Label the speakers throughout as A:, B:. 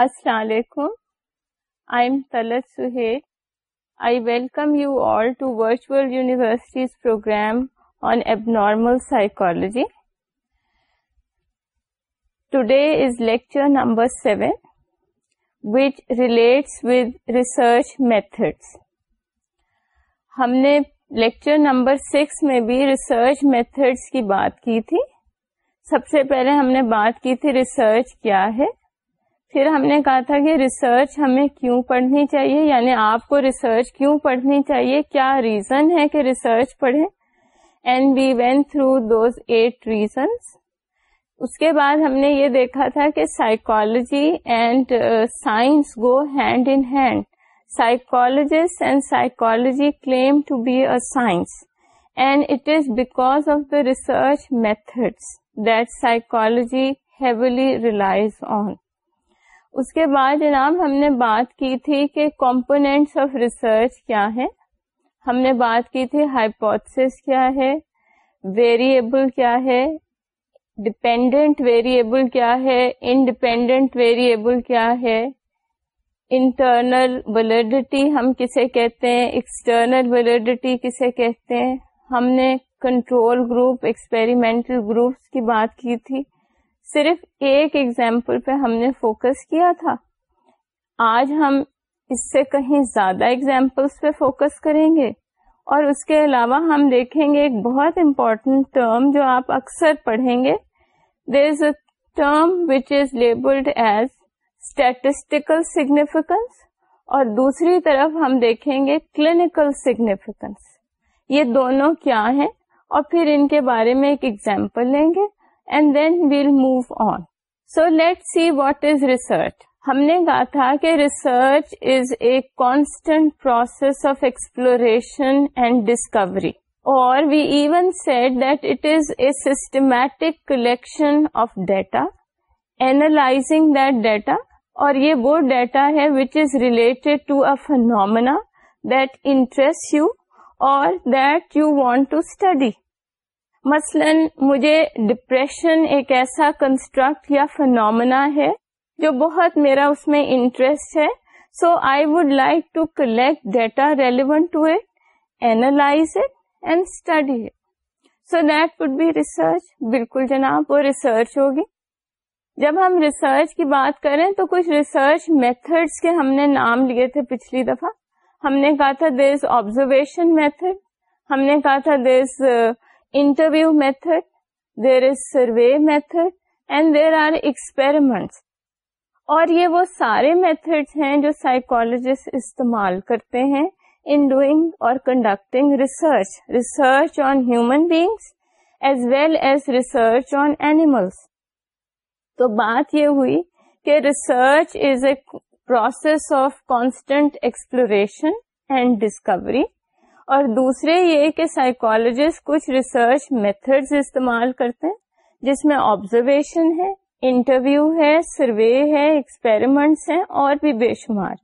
A: السلام علیکم I am طلع Sohail I welcome you all to virtual universities programme on abnormal psychology today is lecture number seven which relates with research methods ہم نے lecture number six میں بھی research methods کی بات کی تھی سب سے پہلے ہم نے بات کی تھی ریسرچ کیا ہے پھر ہم نے کہا تھا کہ ریسرچ ہمیں کیوں پڑھنی چاہیے یعنی آپ کو ریسرچ کیوں پڑھنی چاہیے کیا ریزن ہے کہ ریسرچ پڑھے and we went through those eight reasons اس کے بعد ہم نے یہ دیکھا تھا کہ psychology and science go hand in hand psychologist and psychology claim to be a science and it is because of the research method that psychology heavily relies on اس کے بعد جناب ہم نے بات کی تھی کہ کمپونیٹس آف ریسرچ کیا ہے ہم نے بات کی تھی ہائپوتھس کیا ہے ویریبل کیا ہے ڈپینڈنٹ ویریبل کیا ہے انڈیپینڈنٹ ویریبل کیا ہے انٹرنل ویلیڈیٹی ہم کسے کہتے ہیں ایکسٹرنل ویلڈیٹی کسے کہتے ہیں ہم نے کنٹرول گروپ ایکسپیریمنٹل گروپس کی بات کی تھی صرف ایک ایگزامپل پہ ہم نے فوکس کیا تھا آج ہم اس سے کہیں زیادہ ایگزامپلس پہ فوکس کریں گے اور اس کے علاوہ ہم دیکھیں گے ایک بہت امپورٹینٹ ٹرم جو آپ اکثر پڑھیں گے there is a term which is labelled as statistical significance اور دوسری طرف ہم دیکھیں گے کلینکل سیگنیفکنس یہ دونوں کیا ہیں اور پھر ان کے بارے میں ایک ایگزامپل لیں گے and then we'll move on so let see what is research ہم نے کہا تھا کہ research is a constant process of exploration and discovery اور we even said that it is a systematic collection of data analysing that data اور یہ وہ data ہے which is related to a phenomena that interest you اور that you want to study مثلا مجھے depression ایک ایسا کنسٹرکٹ یا فنامنا ہے جو بہت میرا اس میں انٹرسٹ ہے so I would like to collect data relevant to it analyse it and study it so that would be research بالکل جناب وہ ریسرچ ہوگی جب ہم ریسرچ کی بات کریں تو کچھ ریسرچ میتھڈس کے ہم نے نام لیے تھے پچھلی دفعہ ہم نے کہا تھا دیر از آبزرویشن میتھڈ ہم نے کہا تھا there is interview method there is survey method and there are experiments اور یہ وہ سارے میتھڈس ہیں جو سائیکولوجسٹ استعمال کرتے ہیں ان ڈوئنگ اور conducting research research on human beings as well as research on animals تو بات یہ ہوئی کہ research is a process of constant exploration and discovery اور دوسرے یہ کہ سائیکولوجسٹ کچھ ریسرچ میتھڈز استعمال کرتے ہیں جس میں آبزرویشن ہے انٹرویو ہے سروے ہے ایکسپیریمنٹس ہیں اور بھی بے شمار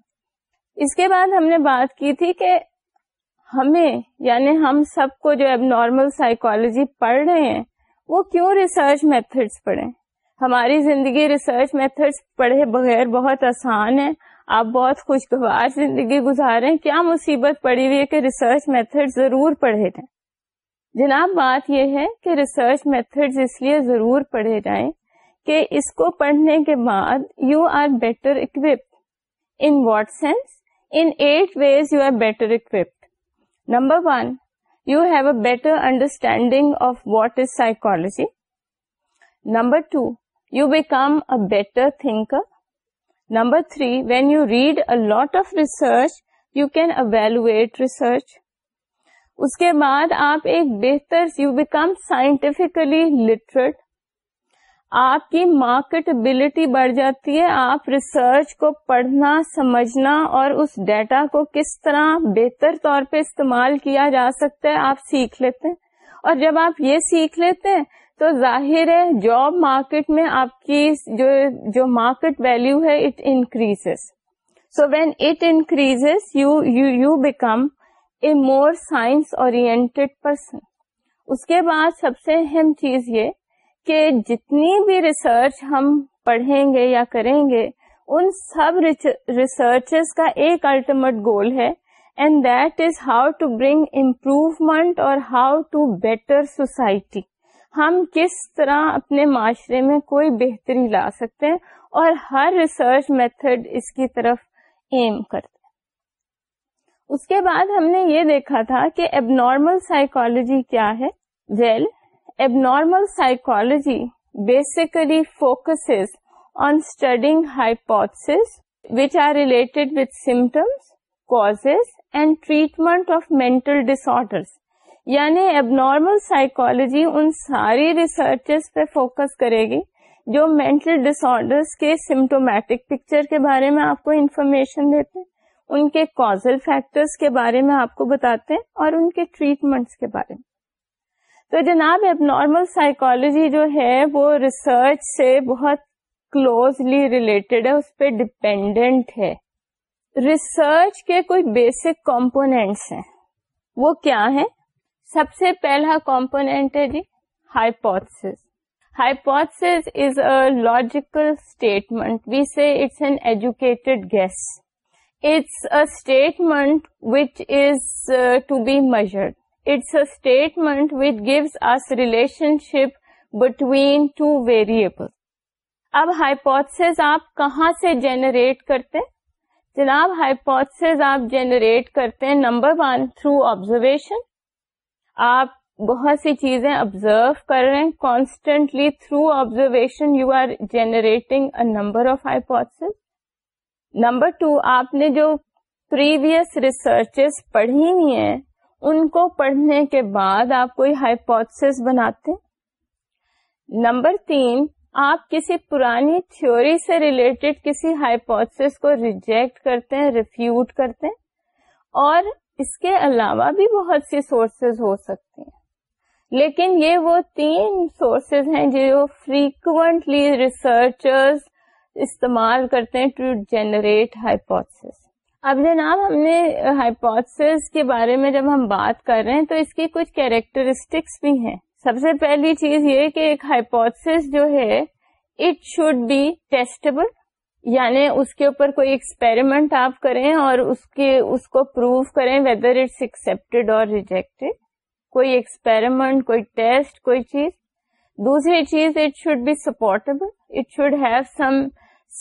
A: اس کے بعد ہم نے بات کی تھی کہ ہمیں یعنی ہم سب کو جو اب نارمل سائیکولوجی پڑھ رہے ہیں وہ کیوں ریسرچ میتھڈس پڑھیں ہماری زندگی ریسرچ میتھڈس پڑھے بغیر بہت آسان ہے آپ بہت خوشگوار زندگی گزارے کیا مصیبت پڑی ہوئی ہے کہ ریسرچ میتھڈ ضرور پڑھے جائیں جناب بات یہ ہے کہ ریسرچ میتھڈ اس لیے ضرور پڑھے جائیں کہ اس کو پڑھنے کے بعد you are better equip in what sense in eight ways you are better equipped number one you have a better understanding of what is psychology number two you become a better thinker number three when you read a lot of research you can evaluate research اس کے بعد آپ ایک scientifically literate آپ کی مارکیٹبلٹی بڑھ جاتی ہے آپ ریسرچ کو پڑھنا سمجھنا اور اس ڈیٹا کو کس طرح بہتر طور پہ استعمال کیا جا سکتا ہے آپ سیکھ لیتے ہیں اور جب آپ یہ سیکھ لیتے ہیں تو ظاہر ہے جاب مارکیٹ میں آپ کی جو جو مارکیٹ ویلو ہے it increase so when it increase you you you become a more science oriented person اس کے بعد سب سے اہم چیز یہ کہ جتنی بھی ریسرچ ہم پڑھیں گے یا کریں گے ان سب ریسرچ کا ایک الٹیمیٹ گول ہے and that is how to bring improvement اور ہاؤ ٹو بیٹر سوسائٹی ہم کس طرح اپنے معاشرے میں کوئی بہتری لا سکتے ہیں اور ہر ریسرچ میتھڈ اس کی طرف ایم کرتے ہیں اس کے بعد ہم نے یہ دیکھا تھا کہ نارمل سائیکولوجی کیا ہے well normal psychology basically focus on studying hypothesis which are related with symptoms cause treatment of mental disorders یعنی اب نارمل سائیکولوجی ان ساری ریسرچز پہ فوکس کرے گی جو مینٹل ڈس آرڈرس کے سمٹومیٹک پکچر کے بارے میں آپ کو انفارمیشن دیتے ہیں ان کے کازل فیکٹرز کے بارے میں آپ کو بتاتے ہیں اور ان کے ٹریٹمنٹس کے بارے میں تو جناب اب نارمل سائیکولوجی جو ہے وہ ریسرچ سے بہت کلوزلی ریلیٹڈ ہے اس پہ ڈپینڈینٹ ہے ریسرچ کے کوئی بیسک کمپونیٹس ہیں وہ کیا ہیں سب سے پہلا کمپونیٹ ہے جی hypothesis hypothesis is a logical statement we it's an educated guess it's a statement which is to be measured it's a statement which gives us relationship between two variable اب hypothesis آپ کہاں سے generate کرتے جناب hypothesis آپ generate کرتے ہیں number one through observation آپ بہت سی چیزیں آبزرو کر رہے ہیں constantly through observation you are generating number of number two آپ نے جو پریویس ریسرچ پڑھی ہوئی ہیں ان کو پڑھنے کے بعد آپ کوئی ہائیپوتھس بناتے نمبر تین آپ کسی پرانی تھیوری سے ریلیٹڈ کسی ہائیپوتھس کو ریجیکٹ کرتے ہیں ریفیوٹ کرتے ہیں اور اس کے علاوہ بھی بہت سی سورسز ہو سکتے ہیں لیکن یہ وہ تین سورسز ہیں جو فریکوینٹلی ریسرچرز استعمال کرتے ہیں ٹو جنریٹ ہائپوتھس اب جناب ہم نے ہائپوتھس کے بارے میں جب ہم بات کر رہے ہیں تو اس کی کچھ کیریکٹرسٹکس بھی ہیں سب سے پہلی چیز یہ کہ ایک ہائپوتھس جو ہے اٹ شوڈ بی ٹیسٹبل یعنی اس کے اوپر کوئی ایکسپیریمنٹ آپ کریں اور اس کے اس کو پروو کریں whether it's accepted or rejected کوئی ایکسپیریمنٹ کوئی ٹیسٹ کوئی چیز دوسری چیز it should be supportable it should have some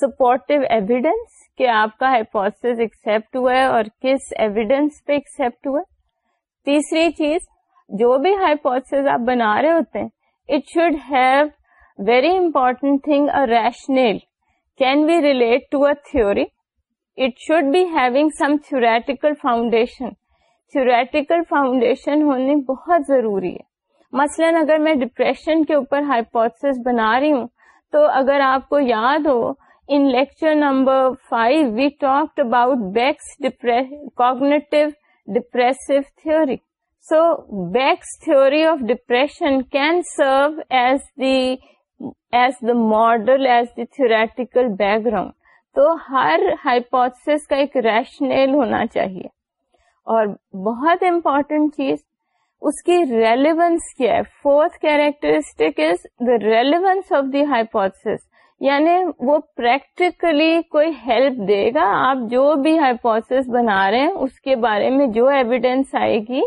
A: supportive evidence کہ آپ کا ہائپوس ایکسپٹ ہوا ہے اور کس ایویڈینس پہ ایکسپٹ ہوا تیسری چیز جو بھی ہائپوس آپ بنا رہے ہوتے ہیں it should have very important thing a rational can relative a theory it should being some theoretical foundation foundation ہونی بہت ضروری ہے مثلاً اگر میں ڈپریشن کے اوپر ہائیپوس بنا رہی ہوں تو اگر آپ کو یاد ہو in lecture number five we talk about Beck's ڈپریگنی socks theory of depression can serve as the as the model as the theoretical background تو ہر ہائپوتھس کا ایک ریشنل ہونا چاہیے اور بہت امپورٹینٹ چیز اس کی ریلیونس کیا ہے fourth characteristic is the relevance of the hypothesis یعنی وہ پریکٹیکلی کوئی ہیلپ دے گا آپ جو بھی ہائپوتھس بنا رہے ہیں اس کے بارے میں جو ایویڈینس آئے گی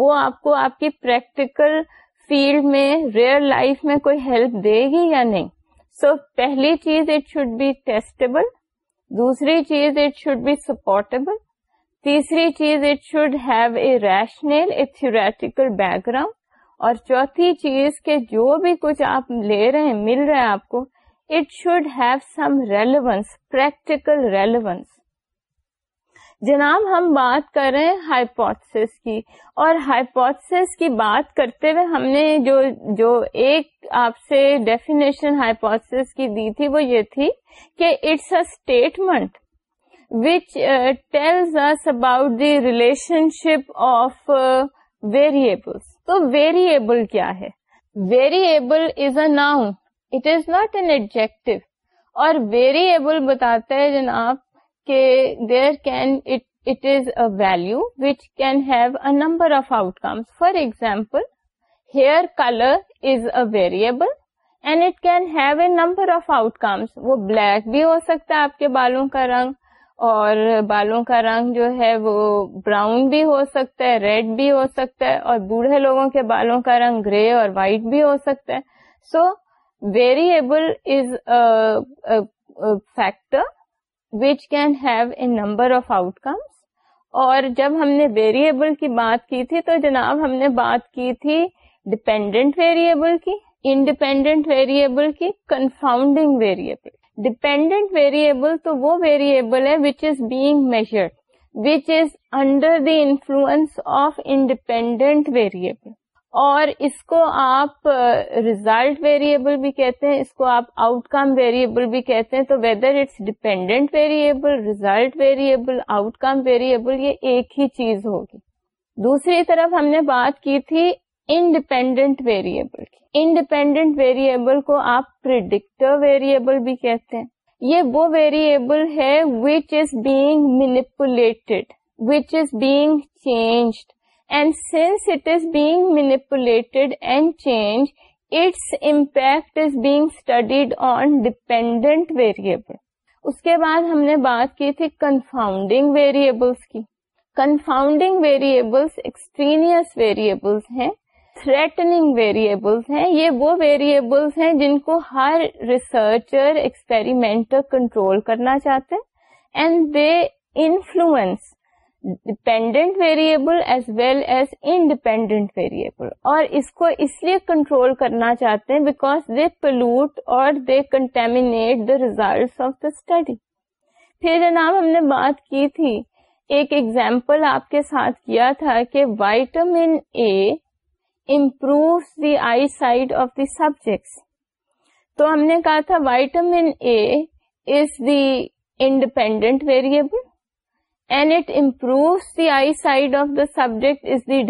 A: وہ آپ کو آپ کی پریکٹیکل فیلڈ میں ریئل لائف میں کوئی ہیلپ دے گی یا نہیں سو پہلی چیز اٹ شوڈ بی ٹیسٹیبل دوسری چیز اٹ شوڈ بی سپورٹیبل تیسری چیز it should have a rational a theoretical background اور چوتھی چیز کے جو بھی کچھ آپ لے رہے ہیں مل رہے آپ کو it should have some relevance practical relevance جناب ہم بات کر رہے ہیں ہائپوتھس کی اور ہائپوتھس کی بات کرتے ہوئے ہم نے جو جو ایک آپ سے ڈیفینیشن کی دی تھی وہ یہ تھی کہ it's a statement which tells us about the relationship of variables تو ویریبل کیا ہے variable is a noun it is not an adjective اور بتاتا بتاتے جناب کہ there can it is a value which can have a number of outcomes for example hair colour is a variable and it can have a number of outcomes وہ black بھی ہو سکتا ہے آپ کے بالوں کا رنگ اور بالوں کا رنگ جو ہے وہ براؤن بھی ہو سکتا ہے ریڈ بھی ہو سکتا ہے اور بوڑھے لوگوں کے بالوں کا رنگ گرے اور وائٹ بھی ہو سکتا ہے so variable is factor which can have a number of outcomes اور جب ہم نے ویریبل کی بات کی تھی تو جناب ہم نے بات کی تھی ڈپینڈنٹ ویریبل کی انڈیپینڈنٹ ویریبل کی کنفاؤنڈنگ ویریبل ڈیپینڈنٹ ویریبل تو وہ ویریبل ہے which is being measured which is under the influence of independent variable اور اس کو آپ ریزلٹ ویریبل بھی کہتے ہیں اس کو آپ آؤٹ کم ویریبل بھی کہتے ہیں تو whether it's dependent variable result variable outcome variable یہ ایک ہی چیز ہوگی دوسری طرف ہم نے بات کی تھی انڈیپینڈنٹ ویریبل کی انڈیپینڈنٹ ویریبل کو آپ پرڈکٹر ویریبل بھی کہتے ہیں یہ وہ ویریبل ہے which is being manipulated which is being changed and since it is being manipulated and changed, its impact is being studied on dependent variable. اس کے بعد ہم نے بات کی تھی کنفاؤنڈنگ ویریبلس کی کنفاؤنڈنگ ویریبلس ایکسٹرینس ویریبلس ہیں تھریٹنگ ویریبلس ہیں یہ وہ ویریبلس ہیں جن کو ہر ریسرچر ایکسپیریمنٹ کنٹرول کرنا چاہتے ہیں and the influence dependent variable as well as independent variable اور اس کو اس لیے کنٹرول کرنا چاہتے ہیں بیکاز دے پلوٹ اور they contaminate the result of the study پھر جناب ہم نے بات کی تھی ایک ایگزامپل آپ کے ساتھ کیا تھا کہ vitamin A improve the eyesight of the subjects تو ہم نے کہا تھا vitamin A is the independent variable and eyesight the eyesight of the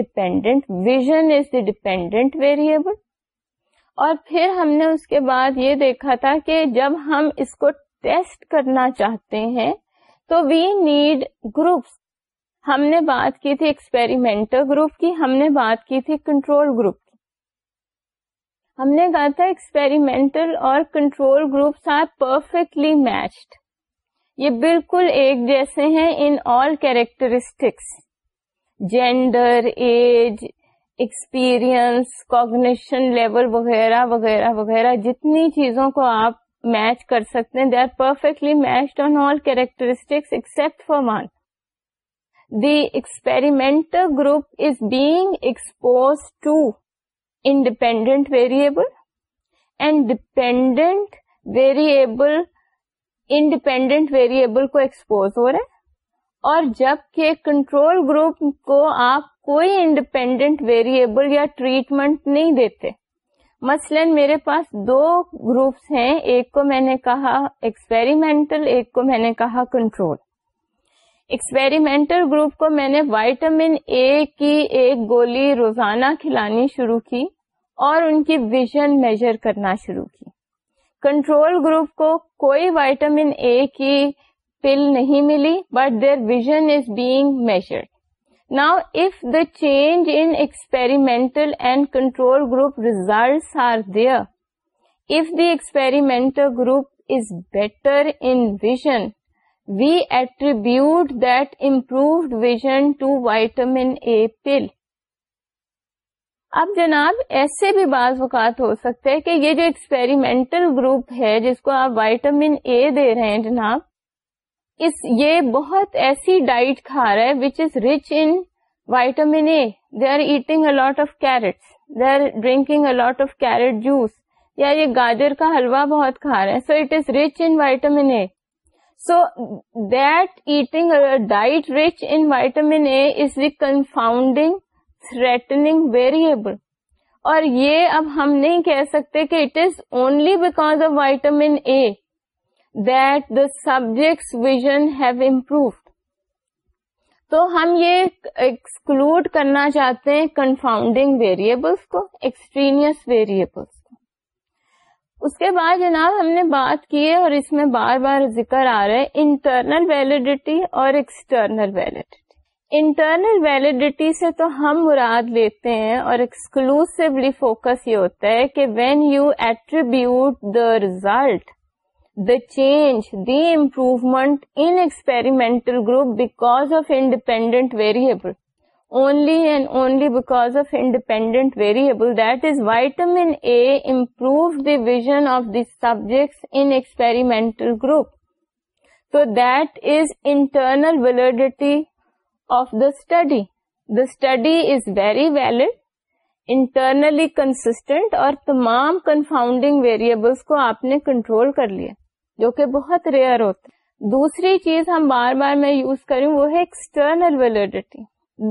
A: dependent vision is the dependent variable اور پھر ہم نے اس کے بعد یہ دیکھا تھا کہ جب ہم اس کو ٹیسٹ کرنا چاہتے ہیں تو وی نیڈ گروپس ہم نے بات کی تھی ایکسپیریمنٹل گروپ کی ہم نے بات کی تھی کنٹرول گروپ کی ہم نے کہا تھا ایکسپیریمنٹل اور control groups are perfectly matched یہ بالکل ایک جیسے ہیں in all characteristics gender age experience cognition level وغیرہ وغیرہ وغیرہ جتنی چیزوں کو آپ میچ کر سکتے ہیں they are perfectly matched on all characteristics except for one the experimental group is being expose to independent variable and dependent variable independent variable کو ایکسپوز ہو رہا ہے اور جب کہ کنٹرول گروپ کو آپ کوئی انڈیپینڈنٹ ویریبل یا ٹریٹمنٹ نہیں دیتے مثلا میرے پاس دو گروپس ہیں ایک کو میں نے کہا ایکسپیریمینٹل ایک کو میں نے کہا کنٹرول ایکسپیریمنٹل گروپ کو میں نے وائٹامن اے کی ایک گولی روزانہ کھلانی شروع کی اور ان کی ویژن میجر کرنا شروع کی کنٹرول گروپ کو کوئی وائٹامن اے کی پل نہیں ملی but their vision is being measured now if the change in experimental and control group results are there if the experimental group is better in vision we attribute that improved vision to vitamin A pill اب جناب ایسے بھی بعض اوقات ہو سکتے ہیں کہ یہ جو ایکسپیریمنٹل گروپ ہے جس کو آپ وائٹامن اے دے رہے ہیں جناب اس یہ بہت ایسی ڈائٹ کھا رہا ہے which is in vitamin A they are eating a lot of carrot they are drinking a lot of carrot juice یا یہ گاجر کا حلوہ بہت کھا رہے ہیں so it is rich in vitamin A so that eating diet rich in vitamin A is confounding threatening variable اور یہ اب ہم نہیں کہہ سکتے کہ it is only because of subject's a the improved تو ہم یہ ایکسکلوڈ کرنا چاہتے ہیں کنفاؤنڈنگ ویریبلس کو extraneous ویریبلس کو اس کے بعد جناب ہم نے بات کی ہے اور اس میں بار بار ذکر آ رہے انٹرنل ویلڈیٹی اور ایکسٹرنل ویلڈیٹی انٹرنل ویلیڈیٹی سے تو ہم مراد لیتے ہیں اور ایکسکلوسولی فوکس یہ ہوتا ہے کہ when you attribute the result the change the improvement in experimental group because of independent variable only and only because of independent variable that is vitamin A improve the vision of the subjects in experimental group تو that is internal validity of the study the study is very valid internally constant اور تمام confounding variables کو آپ نے control کر لیا جو کہ بہت ریئر ہوتے دوسری چیز ہم بار بار میں یوز کروں وہ ہے external validity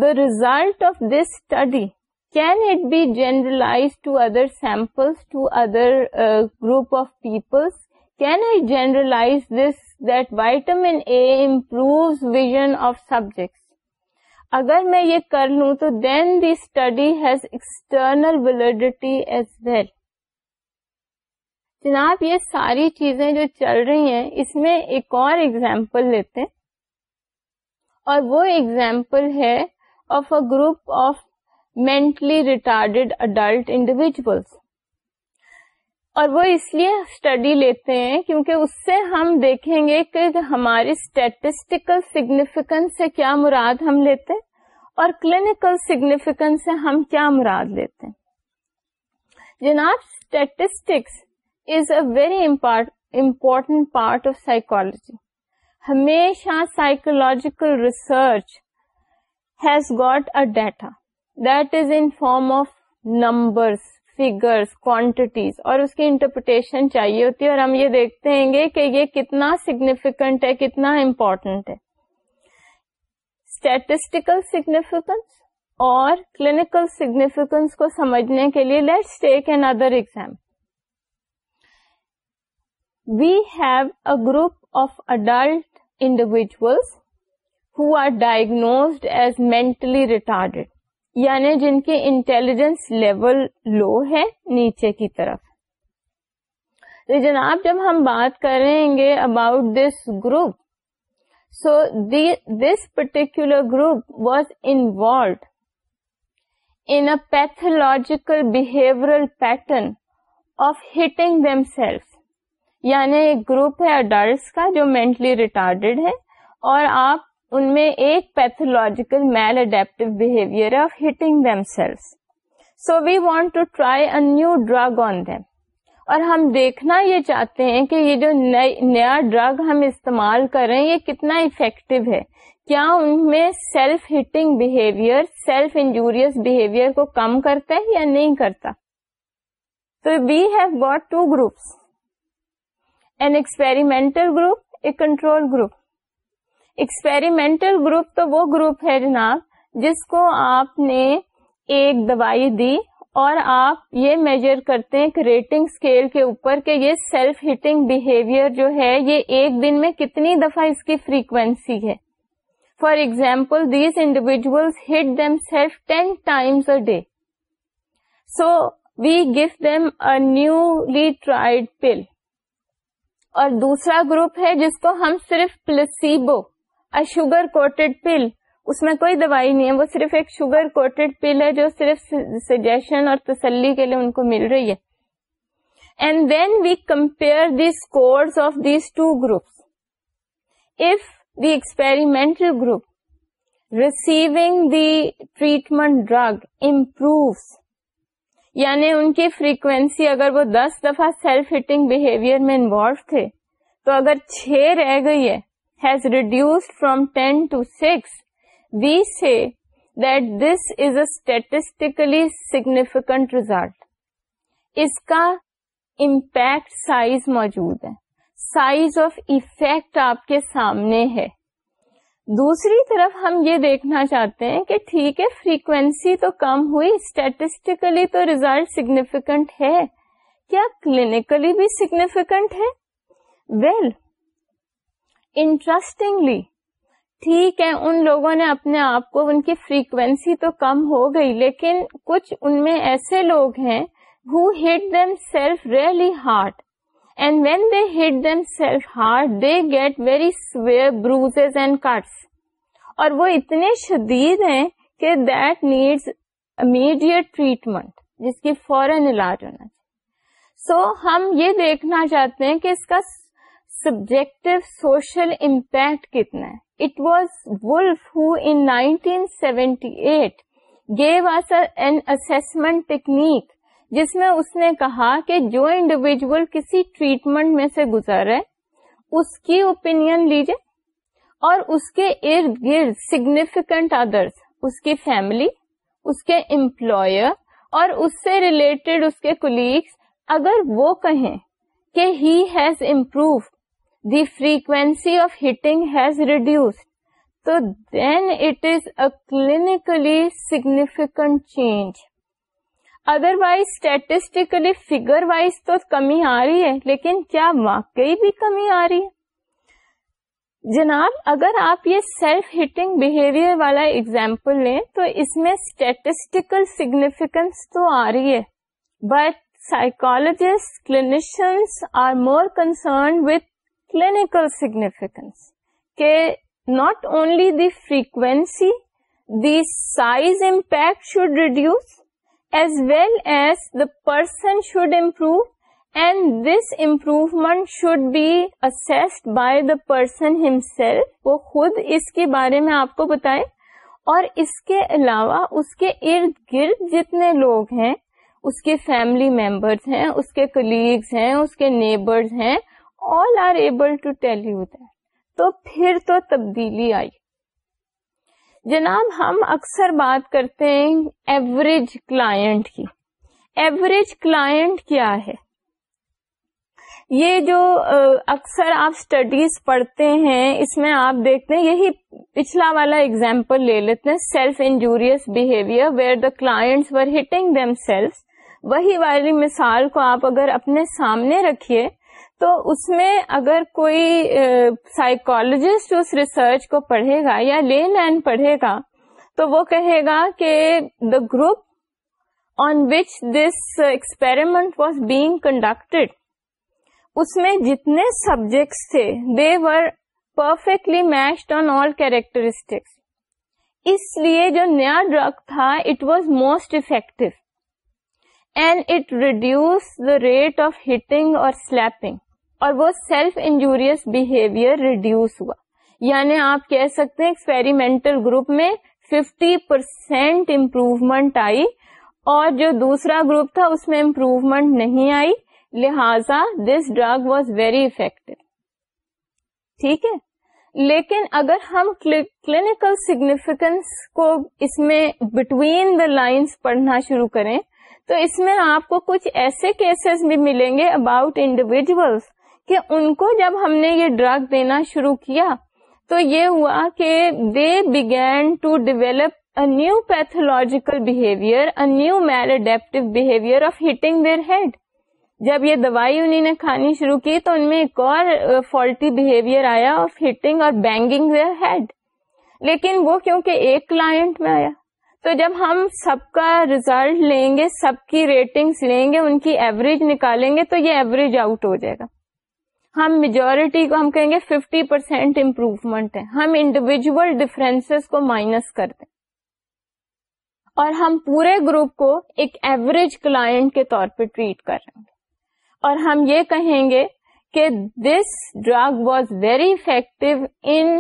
A: the result of this study can it be generalise to other sample to other group of peoples can I generalise this that vitamin A improve of subject اگر میں یہ کر لوں تو then the study has external validity جناب یہ ساری چیزیں جو چل رہی ہیں اس میں ایک اور ایگزامپل لیتے ہیں اور وہ ایگزامپل ہے of a group of mentally retarded adult individuals اور وہ اس لیے اسٹڈی لیتے ہیں کیونکہ اس سے ہم دیکھیں گے کہ ہماری اسٹیٹسٹیکل سگنیفیکینس سے کیا مراد ہم لیتے اور کلینکل سگنیفیکینس سے ہم کیا مراد لیتے جناب statistics is a very important part of psychology ہمیشہ psychological research has got a data that is in form of numbers figures quantities اور اس کی انٹرپریٹیشن چاہیے ہوتی ہے اور ہم یہ دیکھتے ہیں گے کہ یہ کتنا سگنیفیکنٹ ہے کتنا امپورٹنٹ ہے اسٹیٹسٹیکل سگنیفیکنس اور کلینکل سگنیفیکنس کو سمجھنے کے لیے let's take another exam we have a group of adult individuals who are diagnosed as mentally retarded یعنی جن کے انٹیلیجنس لیول لو ہے نیچے کی طرف جناب جب ہم بات کریں گے about this group so this particular group was involved in pathological behavioural pattern of hitting them self یعنی ایک گروپ ہے اڈلٹس کا جو مینٹلی ریٹارڈیڈ ہے اور آپ ان میں ایک pathological maladaptive behaviour of hitting themselves so we want to try a new drug on them اور ہم دیکھنا یہ چاہتے ہیں کہ یہ جو نیا ڈرگ ہم استعمال کر رہے ہیں یہ کتنا افیکٹو ہے کیا ان میں self hitting behaviour self injurious behaviour کو کم کرتا ہے یا نہیں کرتا تو we have got two groups an experimental group a control group experimental group تو وہ گروپ ہے جناب جس کو آپ نے ایک دوائی دی اور آپ یہ میجر کرتے ہیں ریٹنگ اسکیل کے اوپر کہ یہ سیلف بہیویئر جو ہے یہ ایک دن میں کتنی دفعہ اس کی فریکوینسی ہے for example these individual hit themselves ten times a day so we give them a newly tried pill اور دوسرا گروپ ہے جس کو ہم صرف پلسیبو شوگر کوٹیڈ پل اس میں کوئی دوائی نہیں ہے وہ صرف ایک شوگر کوٹیڈ پل ہے جو صرف سجیشن اور تسلی کے لیے ان کو مل رہی ہے and then we compare the score of these two groups if the experimental group receiving the treatment drug improves یعنی ان کی فریکوینسی اگر وہ دس دفعہ سیلف ہٹنگ بہیویئر میں انوالو تھے تو اگر چھ رہ گئی ہے from ten to six we this this is statistically significant result اس کا امپیکٹ سائز موجود ہے سائز آف افیکٹ آپ کے سامنے ہے دوسری طرف ہم یہ دیکھنا چاہتے ہیں کہ ٹھیک ہے فریکوینسی تو کم ہوئی اسٹیٹسٹیکلی تو ریزلٹ سیگنیفیکینٹ ہے کیا کلینکلی بھی سیگنیفیکینٹ ہے ویل well, انٹرسٹنگلی ٹھیک ہے ان لوگوں نے اپنے آپ کو ان کی فریکوینسی تو کم ہو گئی لیکن کچھ ان میں ایسے لوگ ہیں hard and when they hit them self hard they get very severe bruise and cuts اور وہ اتنے شدید ہیں کہ دیٹ نیڈس امیڈیٹ ٹریٹمنٹ جس کی فورن علاج ہونا چاہیے سو ہم یہ دیکھنا چاہتے ہیں کہ اس کا سبجیکٹو سوشل امپیکٹ کتنا it was in 1978 give assessment technique جس میں اس نے کہا کہ جو انڈیویجل کسی ٹریٹمنٹ میں سے گزر ہے اس کی اوپین لیجیے اور اس کے ارد گرد سیگنیفیکینٹ ادرس اس کی فیملی اس کے امپلوئر اور اس سے ریلیٹڈ اس کے کولیگس اگر وہ کہیں کہ he improve the frequency of hitting has reduce تو then it is clinically significant change otherwise statistically figure wise تو کمی آ رہی ہے لیکن کیا واقعی بھی کمی آ رہی ہے جناب اگر آپ یہ سیلف ہٹنگ بہیویئر والا ایگزامپل لیں تو اس میں اسٹیٹسٹیکل سیگنیفیکینس تو آ رہی ہے but psychologist clinicians are more concern with clinical significance ke not only the frequency the size impact should reduce as well as the person should improve and this improvement should be assessed by the person himself self وہ خود اس کے بارے میں آپ کو بتائے اور اس کے علاوہ اس کے ارد گرد جتنے لوگ ہیں اس کے فیملی ممبرس ہیں اس کے کلیگس ہیں اس کے نیبرز ہیں all are able to tell you that تو پھر تو تبدیلی آئی جناب ہم اکثر بات کرتے ہیں ایوریج کلائنٹ کی ایوریج کلائنٹ کیا ہے یہ جو اکثر آپ اسٹڈیز پڑھتے ہیں اس میں آپ دیکھتے ہیں یہی پچھلا والا اگزامپل لے لیتے ہیں self injurious behaviour where the hitting them self وہی والی مثال کو آپ اگر اپنے سامنے رکھیے تو اس میں اگر کوئی سائیکالوجسٹ اس ریسرچ کو پڑھے گا یا لے لینڈ پڑھے گا تو وہ کہے گا کہ the group on which this experiment was being conducted اس میں جتنے سبجیکٹس تھے they were perfectly matched on all characteristics اس لیے جو نیا ڈرگ تھا it was most effective and it reduce the rate of hitting اور سلیپنگ اور وہ سیلف انجوریس بہیویئر ریڈیوس ہوا یعنی آپ کہہ سکتے ہیں ایکسپیریمنٹل گروپ میں 50% پرسینٹ امپروومنٹ آئی اور جو دوسرا گروپ تھا اس میں امپروومنٹ نہیں آئی لہذا this drug was very effective ٹھیک ہے لیکن اگر ہم کلینکل سیگنیفیکینس کو اس میں بٹوین دا لائنس پڑھنا شروع کریں تو اس میں آپ کو کچھ ایسے کیسز بھی ملیں گے اباؤٹ انڈیویجلس کہ ان کو جب ہم نے یہ ڈرگ دینا شروع کیا تو یہ ہوا کہ they begin to develop a new pathological behaviour a new maladaptive behaviour of hitting their head جب یہ دوائی انہیں کھانی شروع کی تو ان میں ایک اور فالٹی بہیویئر آیا آف ہیٹنگ اور بینگنگ دیئر ہیڈ لیکن وہ کیونکہ ایک کلائنٹ میں آیا تو جب ہم سب کا ریزلٹ لیں گے سب کی ریٹنگز لیں گے ان کی ایوریج نکالیں گے تو یہ ایوریج آؤٹ ہو جائے گا ہم میجورٹی کو ہم کہیں گے ففٹی پرسینٹ امپروومنٹ ہے ہم انڈیویجل ڈفرینس کو مائنس کر دیں اور ہم پورے گروپ کو ایک ایوریج کلائنٹ کے طور پہ ٹریٹ کر رہے ہیں اور ہم یہ کہیں گے کہ this drug was very effective in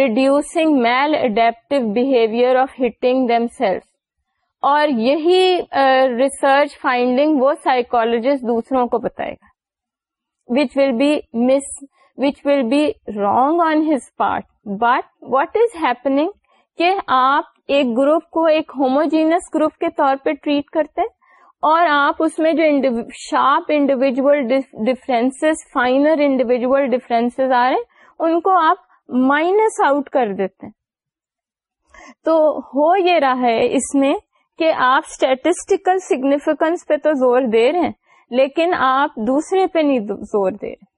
A: reducing maladaptive behaviour of hitting themselves اور یہی ریسرچ فائنڈنگ وہ سائیکولوجسٹ دوسروں کو بتائے گا which will be miss which will be wrong on his part but what is happening ke aap ek group ko ek homogeneous group ke taur pe treat karte اور آپ اس میں جو sharp individual difference finer individual difference آ رہے ہیں ان کو آپ minus out کر دیتے تو ہو یہ رہا ہے اس میں کہ آپ اسٹیٹسٹیکل سگنیفیکنس پہ تو زور دے رہے ہیں لیکن آپ دوسرے پہ نہیں زور دے رہے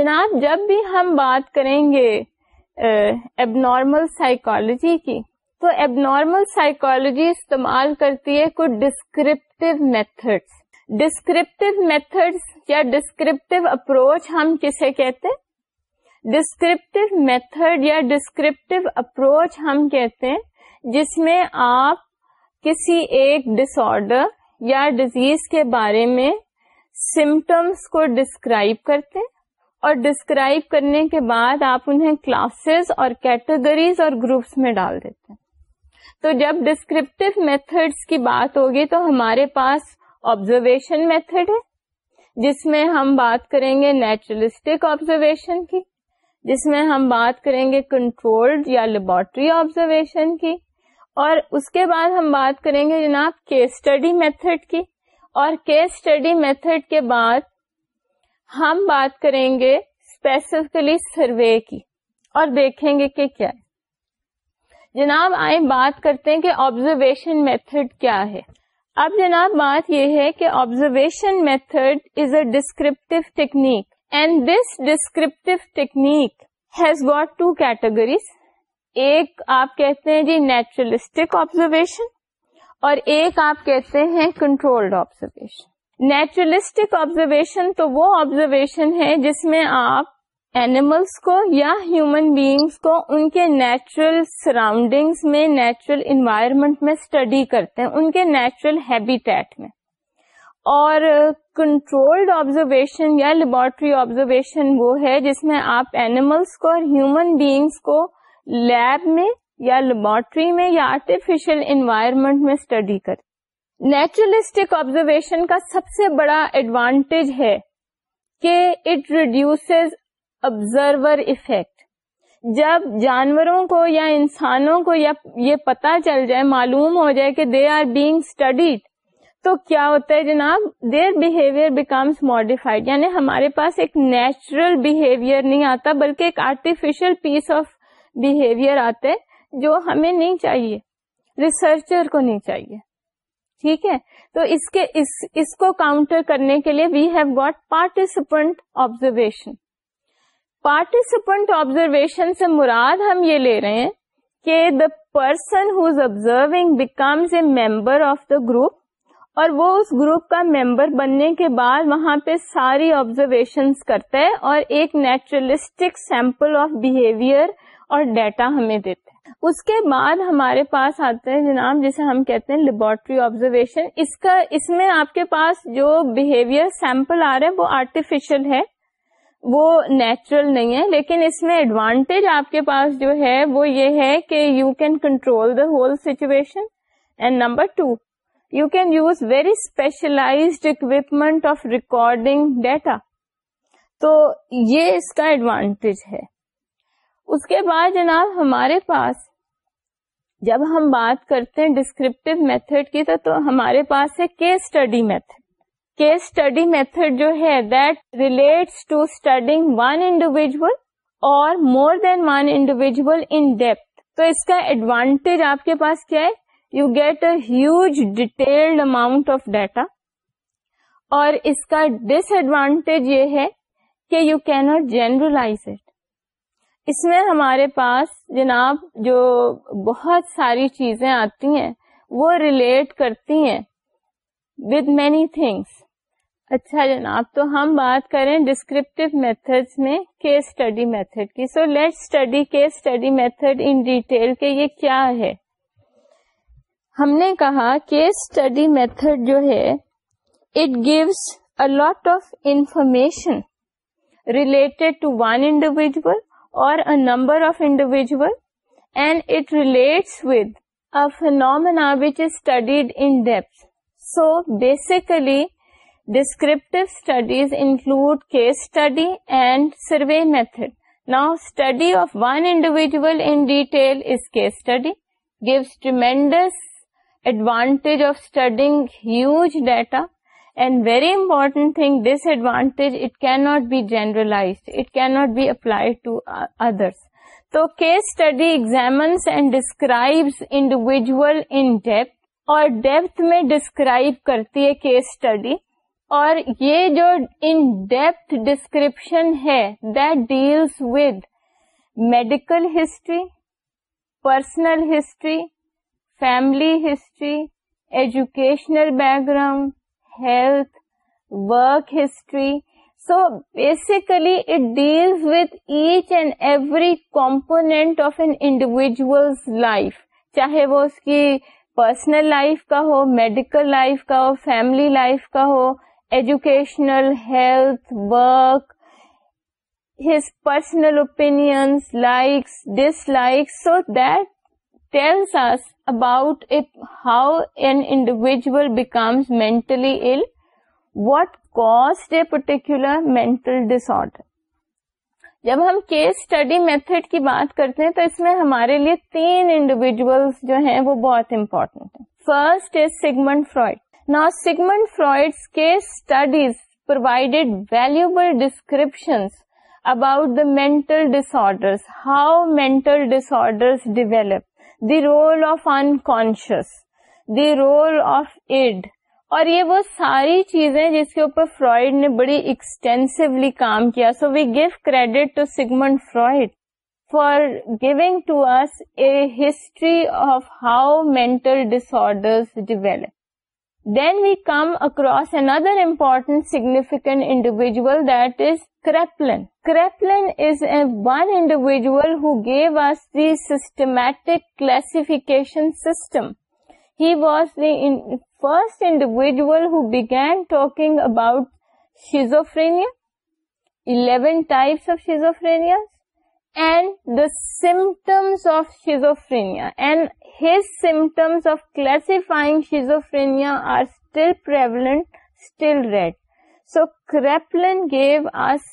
A: جناب جب بھی ہم بات کریں گے نارمل سائیکولوجی کی تو نارمل سائیکولوجی استعمال کرتی ہے کچھ ڈسکرپٹیو میتھڈس ڈسکرپٹیو میتھڈس یا ڈسکرپٹیو اپروچ ہم کسے کہتے ڈسکرپٹیو میتھڈ یا ڈسکرپٹیو اپروچ ہم کہتے ہیں جس میں آپ کسی ایک ڈس آرڈر یا ڈیزیز کے بارے میں سمٹمس کو ڈسکرائب کرتے اور ڈسکرائب کرنے کے بعد آپ انہیں کلاسز اور کیٹیگریز اور گروپس میں ڈال دیتے تو جب ڈسکرپٹیو میتھڈس کی بات ہوگی تو ہمارے پاس آبزرویشن میتھڈ ہے جس میں ہم بات کریں گے نیچرلسٹک آبزرویشن کی جس میں ہم بات کریں گے کنٹرولڈ یا لیبورٹری آبزرویشن کی اور اس کے بعد ہم بات کریں گے جناب کیس اسٹڈی میتھڈ کی اور کیس اسٹڈی میتھڈ کے بعد ہم بات کریں گے اسپیسیفکلی سروے کی اور دیکھیں گے کہ کیا ہے جناب آئے بات کرتے ہیں کہ آبزرویشن میتھڈ کیا ہے اب جناب بات یہ ہے کہ observation method is a descriptive technique and this descriptive technique has got two categories ایک آپ کہتے ہیں جی نیچرلسٹک آبزرویشن اور ایک آپ کہتے ہیں کنٹرولڈ آبزرویشن نیچرلسٹک آبزرویشن تو وہ آبزرویشن ہے جس میں آپ اینیملس کو یا ہیومن بیگس کو ان کے نیچرل سراؤنڈنگس میں نیچرل انوائرمنٹ میں اسٹڈی کرتے ہیں ان کے نیچرل ہیبیٹیٹ میں اور کنٹرولڈ آبزرویشن یا لیبورٹری آبزرویشن وہ ہے جس میں آپ اینیملس کو اور ہیومن بیگس کو لیب میں یا لیبورٹری میں یا آرٹیفیشل انوائرمنٹ میں اسٹڈی کر نیچرلسٹک آبزرویشن کا سب سے بڑا ایڈوانٹیج ہے کہ اٹ ریڈیوس آبزرور افیکٹ جب جانوروں کو یا انسانوں کو یا یہ پتا چل جائے معلوم ہو جائے کہ دے آر بینگ اسٹڈیڈ تو کیا ہوتا ہے جناب دیر بہیویئر بیکمس ماڈیفائڈ یعنی ہمارے پاس ایک نیچرل بہیویئر نہیں آتا بلکہ ایک آرٹیفیشل پیس آف بہیویئر آتے جو ہمیں نہیں چاہیے ریسرچر کو نہیں چاہیے ٹھیک ہے تو اس کے اس کو کاؤنٹر کرنے کے لیے we have got participant observation participant observation سے مراد ہم یہ لے رہے ہیں کہ the person observing becomes a member of the group اور وہ اس گروپ کا ممبر بننے کے بعد وہاں پہ ساری آبزرویشن کرتا ہے اور ایک نیچرلسٹک سیمپل آف بہیویئر اور ڈیٹا ہمیں دیتے ہیں اس کے بعد ہمارے پاس آتے ہیں جناب جسے ہم کہتے ہیں لیبورٹری آبزرویشن اس کا اس میں آپ کے پاس جو بہیویئر سیمپل آ رہے وہ آرٹیفیشل ہے وہ نیچرل نہیں ہے لیکن اس میں ایڈوانٹیج آپ کے پاس جو ہے وہ یہ ہے کہ you can control the whole situation and number two you can use very specialised equipment of recording data تو یہ اس کا ایڈوانٹیج ہے اس کے بعد جناب ہمارے پاس جب ہم بات کرتے ہیں ڈسکرپٹیو میتھڈ کی تو ہمارے پاس ہے case study method case study method جو ہے that relates to studying one individual اور more than one individual in depth تو اس کا ایڈوانٹیج آپ کے پاس کیا ہے you get a huge detailed amount of data اور اس کا ڈس ایڈوانٹیج یہ ہے کہ یو کینٹ جنرلائز اٹ اس میں ہمارے پاس جناب جو بہت ساری چیزیں آتی ہیں وہ ریلیٹ کرتی ہیں ود مینی تھنگس اچھا جناب تو ہم بات کریں ڈسکرپٹیو میتھڈ میں کیس اسٹڈی میتھڈ کی so let study case study method in detail کے یہ کیا ہے ہم نے کہا کیس اسٹڈی میتھڈ جو ہے it gives a lot of information related to one individual or a number of individuals, and it relates with a phenomena which is studied in depth. So basically, descriptive studies include case study and survey method. Now, study of one individual in detail is case study, gives tremendous advantage of studying huge data and very important thing disadvantage it can not be generalised it can not be applied to other تو case study examines and individual in depth اور depth میں describe کرتی ہے case study اور یہ جو in depth description ہے that deals with medical history personal history family history educational background history so basically it deals with each and every component of an individual life چاہے وہ اس کی پرسنل لائف کا ہو میڈیکل لائف کا ہو family life کا ہو educational health work personal opinion likes dislikes so that tells us about it how an individual becomes mentally ill what caused a particular mental disorder جب ہم case study method کی بات کرتے ہیں تو اس میں ہمارے لیے تین انڈیویجلس جو ہیں وہ بہت امپورٹینٹ ہیں فرسٹ از سیگمنٹ فرائڈ نا سیگمنٹ فرائڈ کے studies provided valuable description about the mental disorder how mental disorder develop the role of unconscious the role of id اور یہ وہ ساری چیزیں جس کے اوپر فرائڈ نے بڑی ایکسٹینسولی کام کیا so we gave credit to Sigmund Freud for giving to us a history of how mental disorder develop individual the systematic classification system he was the first individual begin talking about schizophrenia types of schizophrenia symptoms of schizophrenia and his symptoms of class schizophrenia still read so Kraepelin gave us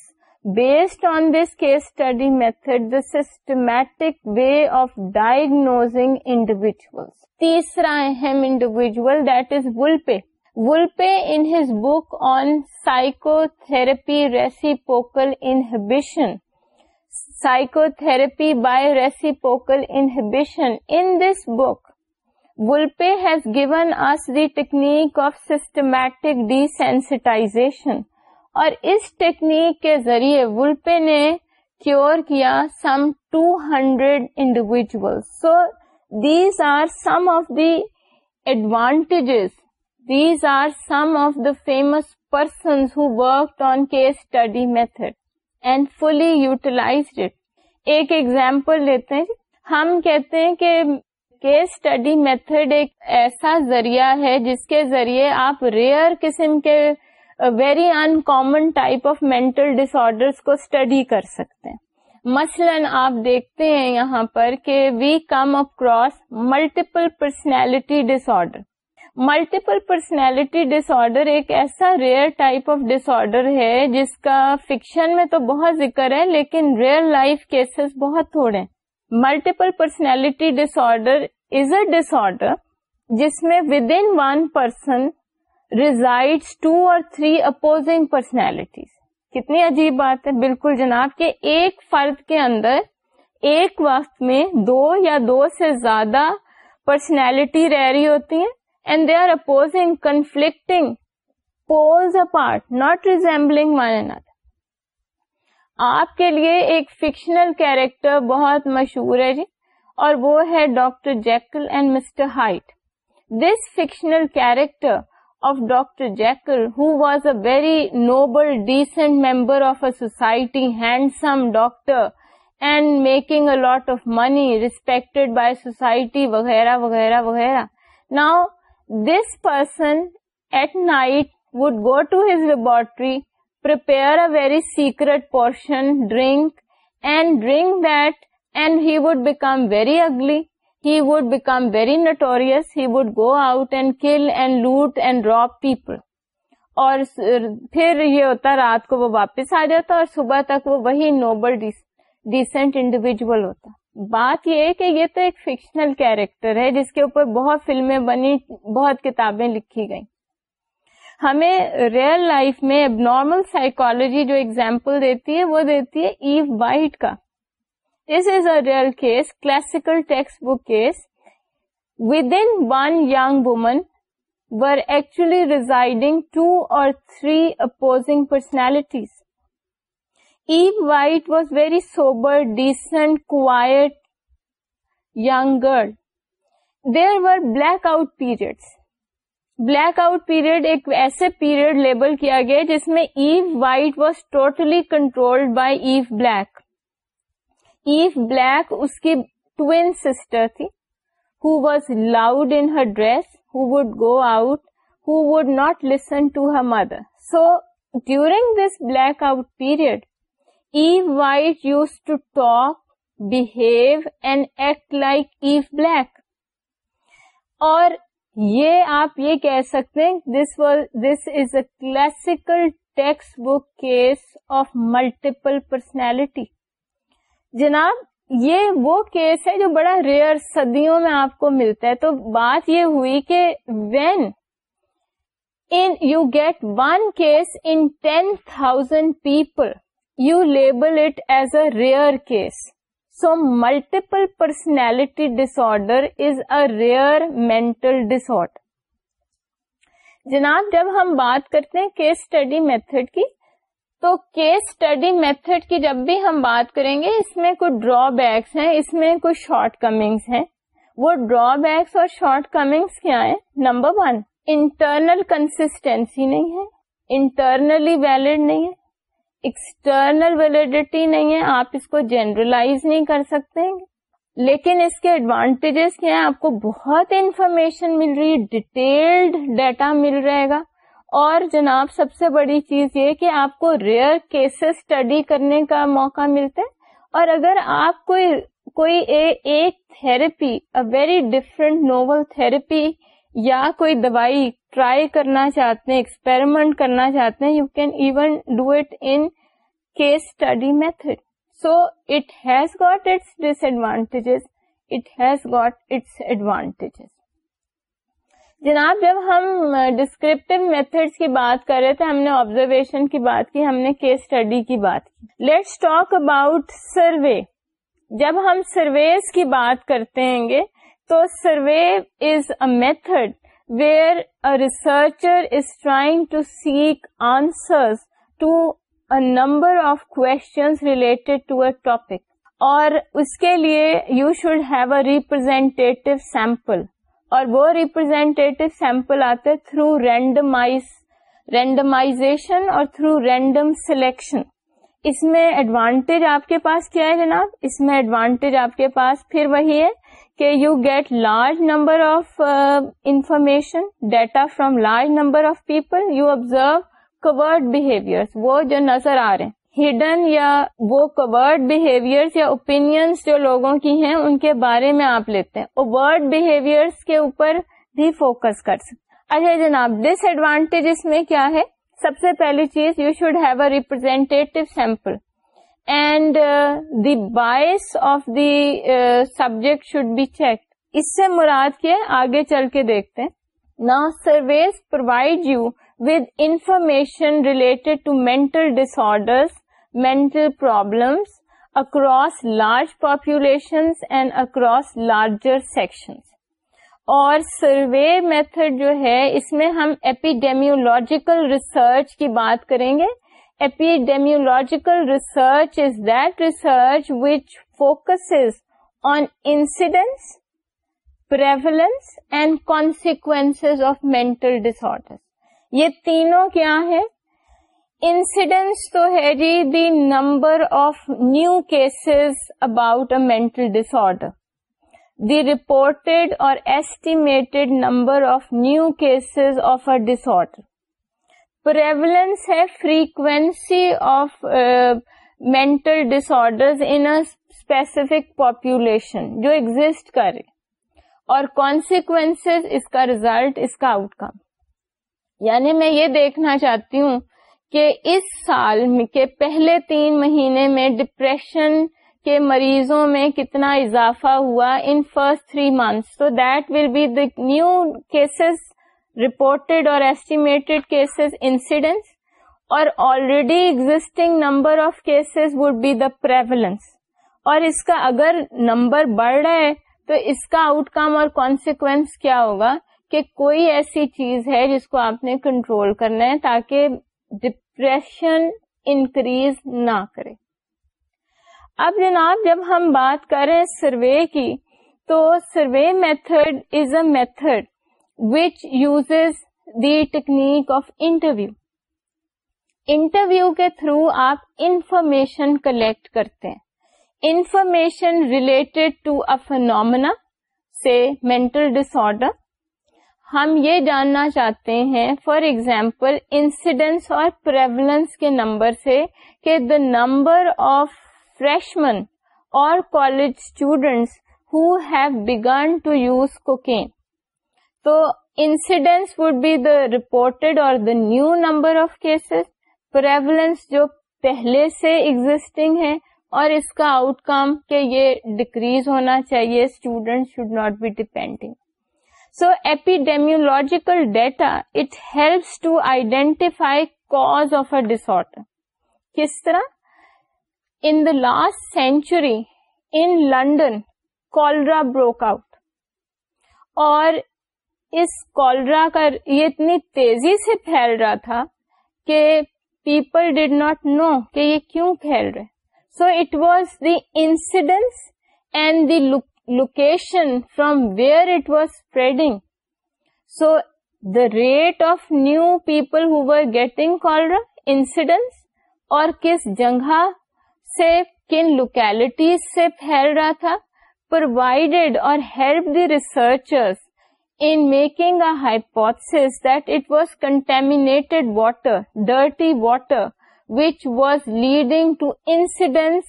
A: based on this case study method the systematic way of diagnosing individual تیسرا اہم individual date is Wolpe Wolpe انز book on psychotherapy reciprocal inhibition psychotherapy by reciprocal reciprocal inhibition in this book has has given us the technique of systematic desensitization اور اس technique کے ذریعے Wolpe نے cure کیا some two hundred individual so these are some of the advantages these are some of the famous persons who worked on case study method and fully utilize ایک example لیتے ہیں ہم کہتے ہیں کہ اسٹڈی میتھڈ ایک ایسا ذریعہ ہے جس کے ذریعے آپ ریئر قسم کے very uncommon type of mental disorder کو اسٹڈی کر سکتے ہیں مثلاً آپ دیکھتے ہیں یہاں پر کہ we come across multiple personality disorder multiple personality disorder ایک ایسا rare type of disorder ہے جس کا فکشن میں تو بہت ذکر ہے لیکن ریئل لائف کیسز بہت تھوڑے multiple personality disorder is a disorder جس میں within one person reside two or three opposing personalities کتنی عجیب بات ہے بالکل جناب کہ ایک فرد کے اندر ایک وقت میں دو یا دو سے زیادہ پرسنالٹی رہ رہی ہوتی ہیں and they are opposing resembling one resembling آپ کے لیے ایک فکشنل کیریکٹر بہت مشہور ہے جی اور وہ ہے doctor Jekyll and mister Hyde this fictional character of doctor Jekyll who was a very noble decent member of a society handsome doctor and making a lot of money respect by society وغیرہ وغیرہ وغیرہ now this person at night portion, go to his laboratory very secret portion become very ugly he would become very notorious he would go out and kill and loot and rape people اور پھر یہ ہوتا رات کو وہ واپس آ جاتا اور صبح تک وہ وہی نوبل ڈیسنٹ انڈیویجل ہوتا بات یہ ہے کہ یہ تو ایک فکشنل کیریکٹر ہے جس کے اوپر بہت فلمیں بنی بہت کتابیں لکھی گئیں ہمیں ریئل لائف میں اب نارمل سائیکالوجی جو ایگزامپل دیتی ہے وہ دیتی ہے ایو وائٹ کا this is a real case classical textbook case within one young woman were actually residing two or three opposing personalities it was very sober decent quiet young girl there was blackout period blackout period ایک ایسے period label کیا گیا جس میں Eve White was totally control by Eve Black Eve Black اس کی twin sister تھی has loud in her dress who would go out not listen to her mother so during this blackout period Eve White used to talk behave and act like Eve Black اور یہ آپ یہ کہہ سکتے ہیں this was this is a classical textbook case of multiple personality جناب یہ وہ کیس ہے جو بڑا ریئر صدیوں میں آپ کو ملتا ہے تو بات یہ ہوئی کہ when in you get one case in ten thousand people you label it as a rare case so multiple personality disorder is a rare mental ڈس جناب جب ہم بات کرتے ہیں کیس اسٹڈی میتھڈ کی تو کیس اسٹڈی میتھڈ کی جب بھی ہم بات کریں گے اس میں کچھ ڈرا بیکس ہیں اس میں کچھ شارٹ کمنگس ہیں وہ ڈرا بیکس اور شارٹ کمنگس کیا ہیں نمبر ون انٹرنل کنسٹینسی نہیں ہے انٹرنلی ویلڈ نہیں ہے ایکسٹرنل ویلیڈیٹی نہیں ہے آپ اس کو جنرلائز نہیں کر سکتے لیکن اس کے ایڈوانٹیجز کیا ہے آپ کو بہت انفارمیشن مل رہی ہے ڈیٹیلڈ ڈیٹا مل رہے گا اور جناب سب سے بڑی چیز یہ کہ آپ کو ریئر کیسز اسٹڈی کرنے کا موقع ملتا ہے اور اگر آپ کوئی کوئی ایک uh very different novel therapy یا کوئی دوائی ٹرائی کرنا چاہتے ہیں ایکسپیریمنٹ کرنا چاہتے ہیں you can even do it in case study method so it has got its disadvantages it has got its advantages جناب جب ہم ڈسکرپٹیو میتھڈ کی بات کر رہے تھے ہم نے آبزرویشن کی بات کی ہم نے کیس اسٹڈی کی بات کی لیٹس ٹاک اباؤٹ سروے جب ہم سرویز کی بات کرتے ہیں گے تو survey is a method where a researcher is trying to seek answer number of related to a topic اور اس کے لیے you should have a representative sample اور وہ ریپرزینٹیو سیمپل آتے تھرو رینڈمائز رینڈمائزیشن اور تھرو رینڈم سلیکشن اس میں ایڈوانٹیج آپ کے پاس کیا ہے جناب اس میں ایڈوانٹیج آپ کے پاس پھر وہی ہے کہ you get large number of information data from large number of people you observe covert behaviour وہ جو نظر آ رہے ہیں ہڈن یا وہ کورڈ بہیویئر یا اوپینئنس جو لوگوں کی ہیں ان کے بارے میں آپ لیتے ہیں کے اوپر بھی فوکس کر سکتے اچھا جناب ڈس ایڈوانٹیج اس میں کیا ہے سب سے پہلی چیز you should have a representative sample and the bias of the subject should be check اس سے مراد کے آگے چل کے دیکھتے ہیں نا surveys provide you with information related to mental dis disorders mental problems across large population and across larger section اور سروے میتھڈ جو ہے اس میں ہم ایپیڈیمیولوجیکل ریسرچ کی بات کریں گے epidemiological research is that research وسیڈینس پرٹل ڈسر یہ تینوں کیا ہے انسیڈینٹس تو Harry number of new cases about a mental disorder the report اور estimated number of new cases of a disorder prevalence ہے frequency of mental dish in specific population جو ایگزٹ کرے اور کانسیکوینس اس کا ریزلٹ اس کا آؤٹ کم یعنی میں یہ دیکھنا چاہتی ہوں کہ اس سال کے پہلے تین مہینے میں ڈپریشن کے مریضوں میں کتنا اضافہ ہوا ان فرسٹ تھری منتھس تو that will be the new cases reported اور ایسٹیڈ کیسز انسیڈینٹس اور already existing number of cases would be پر اس کا اگر نمبر بڑھ رہا ہے تو اس کا آؤٹ کم اور کانسیکوینس کیا ہوگا کہ کوئی ایسی چیز ہے جس کو آپ نے کنٹرول کرنا ہے تاکہ ڈپریشن انکریز نہ کرے اب جناب جب ہم بات کریں سروے کی تو survey method is a method which use the technique of interview interview کے تھرو آپ انفارمیشن کلیکٹ کرتے information related to a phenomena سے مینٹل disorder. ہم یہ جاننا چاہتے ہیں فار ایگزامپل انسڈینس اور کے نمبر سے کہ دا نمبر آف فریشمن اور college students who have begun to use cocaine تو incidence would be the reported اور the new number of cases prevalence جو پہلے سے ایگزٹنگ ہے اور اس کا آؤٹ کم کہ یہ ڈکریز ہونا چاہیے student should not be depending so epidemiological data it helps to identify cause of a disorder کس طرح in the last century in London cholera broke out اور اس کالرا کا یہ اتنی تیزی سے پھیل رہا تھا کہ پیپل ڈیڈ ناٹ نو کہ یہ کیوں پھیل رہے so it was the incident and the location from where it was spreading so the rate of new people who getting cholera incident اور کس جگہ سے کن لوکیلٹیز سے پھیل رہا تھا پرووائڈیڈ اور help the researchers in making a hypothesis that it was contaminated water, dirty water, which was leading to incidents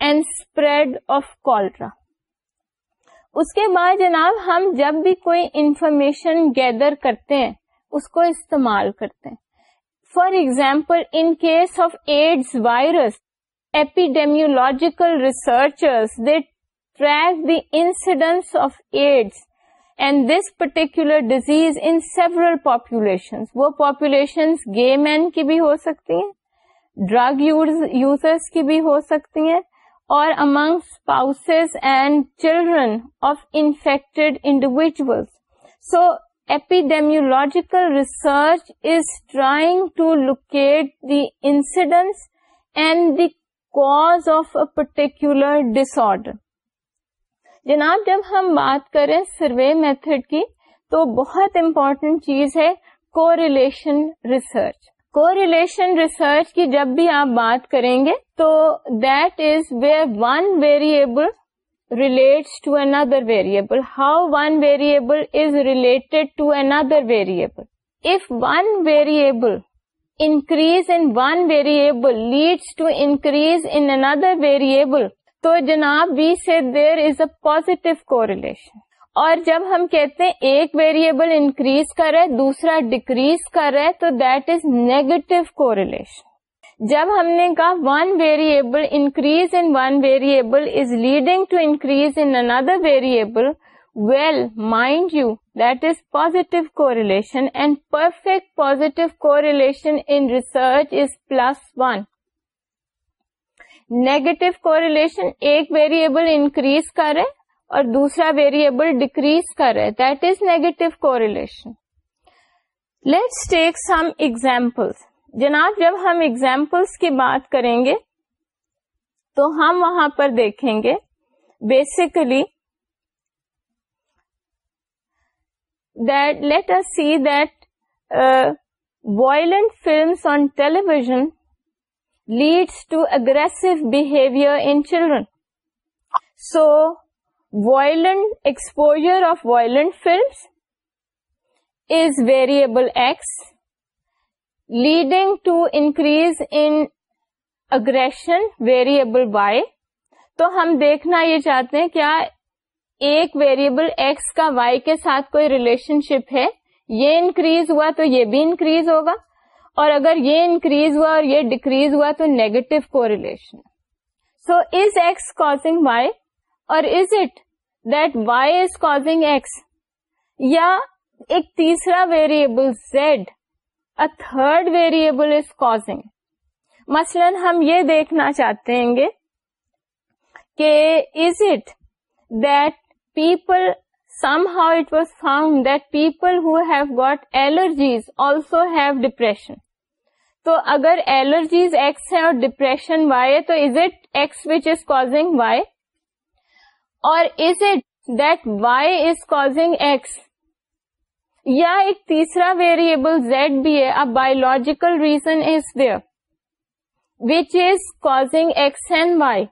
A: and spread of cholera. اس کے بعد جناب ہم جب بھی کوئی انفارمیشن گیدر کرتے ہیں اس کو استعمال کرتے ہیں for example in case of AIDS virus epidemiological researchers they track the incidence of AIDS and this particular disease in several population وہ پاپولیشن گی مین کی بھی ہو سکتی ہیں ڈرگ یوزرس کی بھی ہو سکتی ہیں اور among spouses and children of infected individual so epidemiological research is trying to locate the incidents and the cause of a particular disorder جناب جب ہم بات کریں سروے میتھڈ کی تو بہت امپورٹینٹ چیز ہے کو ریلیشن ریسرچ کو ریلیشن ریسرچ کی جب بھی آپ بات کریں گے تو that is where one variable relates to another variable how one variable is related to another variable if one variable increase in one variable leads to increase another variable تو جناب we say there is a positive کو اور جب ہم کہتے ہیں ایک variable increase کر رہے دوسرا ڈیکریز کر رہے تو دیٹ از نیگیٹو کوریلیشن جب ہم نے کہا one variable increase in one variable is leading to increase in another variable well mind you that is positive correlation and perfect positive correlation research is plus one negative correlation ایک variable increase کرے اور دوسرا variable decrease کرے that is negative correlation let's take some examples جناب جب ہم examples کی بات کریں گے تو ہم وہاں پر دیکھیں گے basically that let see that violent films on television aggressive to in behaviour in children so violent exposure of violent variable variable X leading to increase aggression variable Y تو ہم دیکھنا یہ چاہتے ہیں کیا ایک ویریبل ایکس کا Y کے ساتھ کوئی ریلیشن شپ ہے یہ انکریز ہوا تو یہ بھی انکریز ہوگا اور اگر یہ انکریز ہوا اور یہ ڈیکریز ہوا تو negative correlation so is X causing Y or is it that Y is causing X یا ایک تیسرا variable Z a third variable is causing مثلاً ہم یہ دیکھنا چاہتے ہیں گے کہ is it that people some how it was found that people who have got allergies also have depression تو اگر ایلرجیز ایس ہے ڈپریشن وائی تو is it X which is causing Y اورزنگ S یا ایک تیسرا ویریئبل زیڈ بھی ہے biological reason is this causing X and Y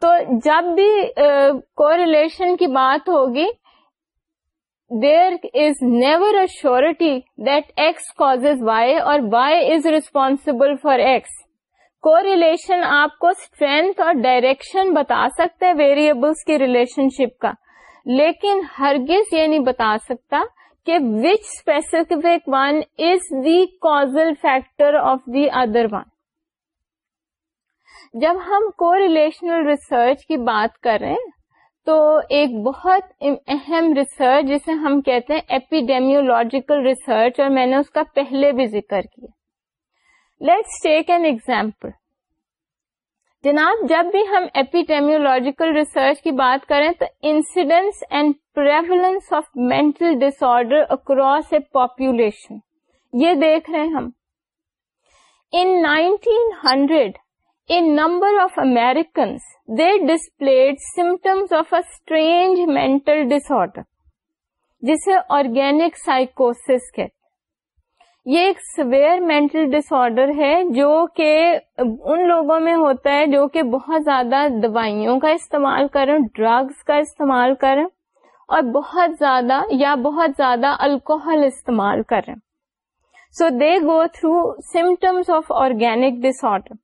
A: تو جب بھی کو ریلیشن کی بات ہوگی there is never surety that X cause Y or Y is responsible for X correlation آپ کو اسٹرینتھ اور ڈائریکشن بتا سکتے ویریبلس کی ریلیشن شپ کا لیکن ہرگز یہ نہیں بتا سکتا کہ which specific one is the causal factor of the other one جب ہم کو ریلیشنل ریسرچ کی بات کریں تو ایک بہت اہم ریسرچ جسے ہم کہتے ہیں ایپیڈیمیولوجیکل ریسرچ اور میں نے اس کا پہلے بھی ذکر کیا لیٹس ٹیک این ایگزامپل جناب جب بھی ہم ایپیڈیمیولوجیکل ریسرچ کی بات کریں تو incidence and prevalence of mental disorder across a population یہ دیکھ رہے ہیں ہم in nineteen hundred number of Americans, they displayed symptoms of a strange mental disorder, جسے آرگینک کہتے یہ ایک سویئر مینٹل ڈس آرڈر ہے جو کہ ان لوگوں میں ہوتا ہے جو کہ بہت زیادہ دوائیوں کا استعمال کریں ڈرگس کا استعمال کریں اور بہت زیادہ یا بہت زیادہ الکوہل استعمال کریں so they go through symptoms of organic disorder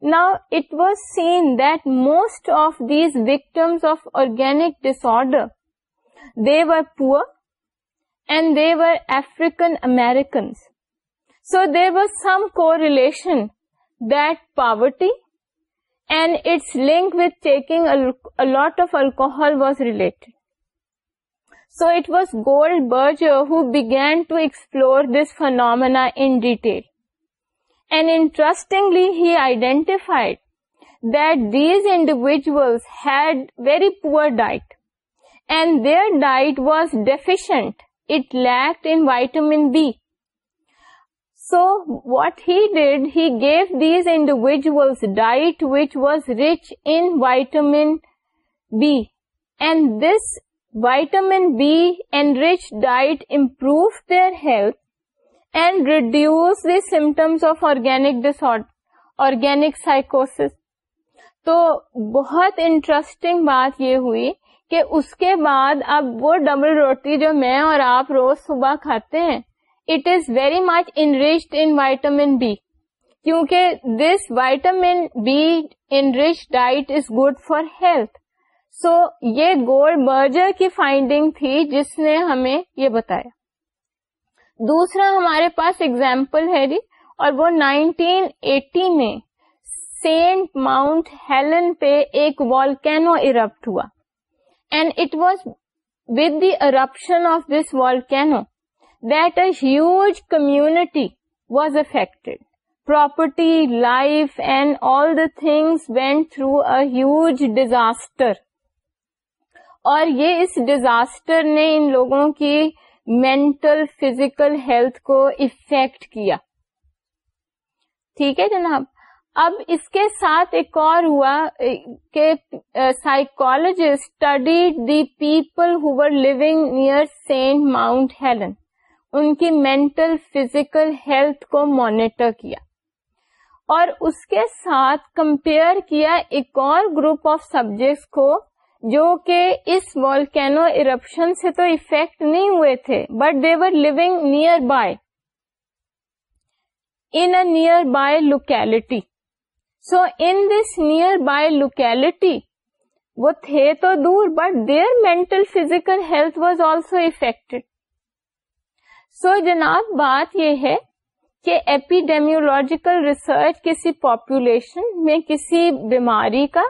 A: Now, it was seen that most of these victims of organic disorder, they were poor and they were African Americans. So, there was some correlation that poverty and its link with taking a lot of alcohol was related. So, it was Goldberger who began to explore this phenomena in detail. And interestingly, he identified that these individuals had very poor diet, and their diet was deficient. It lacked in vitamin B. So what he did, he gave these individuals diet which was rich in vitamin B. And this vitamin B enriched diet improved their health and reduce the symptoms of organic dis organic سائکوس تو بہت interesting بات یہ ہوئی کہ اس کے بعد اب وہ ڈبل روٹی جو میں اور آپ روز صبح کھاتے ہیں it is very much enriched in vitamin B کیونکہ this vitamin B enrich diet is good for health so یہ گول برجر کی فائنڈنگ تھی جس نے ہمیں یہ بتایا دوسرا ہمارے پاس اگزامپل ہے جی اور وہ 1980 میں سینٹ ماؤنٹ ہیلن پہ ایک والکینو ارپٹ ہوا and it was with the eruption of this volcano that a huge community was affected property life and all the things went through a huge disaster اور یہ اس disaster نے ان لوگوں کی مینٹل فزیکل ہیلتھ کو affect کیا ٹھیک ہے جناب اب اس کے ساتھ ایک اور ہوا کہ psychologist study the people near Saint Mount Helen ان کی مینٹل فزیکل ہیلتھ کو مانیٹر کیا اور اس کے ساتھ کمپیئر کیا ایک اور گروپ آف سبجیکٹس کو جو کہ اس والکینو ایرپشن سے تو افیکٹ نہیں ہوئے تھے but they were living nearby in nearby locality so in this nearby locality وہ تھے تو دور but their mental physical health was also affect so جناب بات یہ ہے کہ ایپیڈیمیولوجیکل ریسرچ کسی پاپولیشن میں کسی بیماری کا